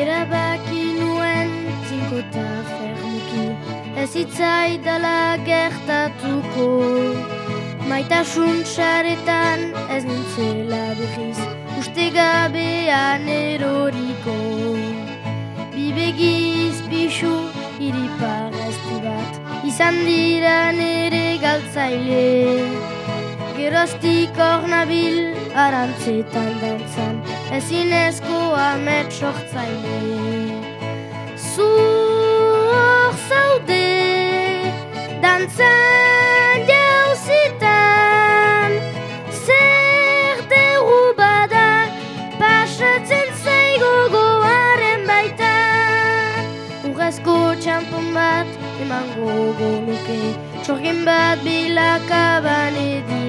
Erabaki nuen zinkota fermuki Ez itzaidala gertatuko. Maitasun txaretan ez nintzela behiz Uste gabean eroriko. Bibegiz pixu iripar bat Izan dira nere galtzaile Geroztik hor nabil arantzetan dantzan Ezin ezko amet sortzaile. Zu hor zaude dantzan jauzitan Zer deru bada pasatzen zaigo goaren baitan. Urrezko txampon bat emango goluke Txorgen bat bilakaban edin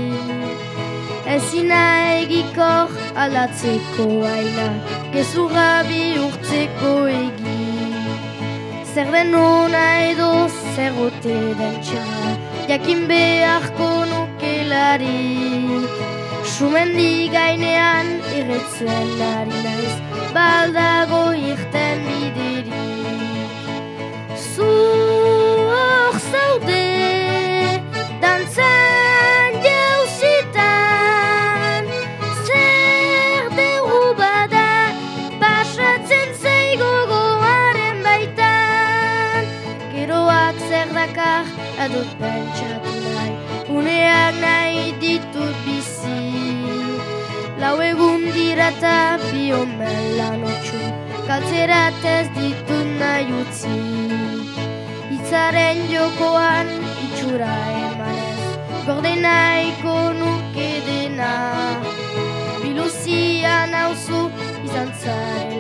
Ezina egikor alatzeko aina Gezurra bihurtzeko egi. Zer den hona edo zer ote den txara Jakin beharko nukelari. Sumendi gainean irretzen ari naiz Baldago irten dakar adot pentsatu nahi. Uneak nahi ditut bizi. Lau egun dirata bi omen lan otxu Kaltzerat ez ditut nahi utzi. Itzaren jokoan itxura emanez. Gorde nahiko nuke dena. Biluzia nauzu izan Egoera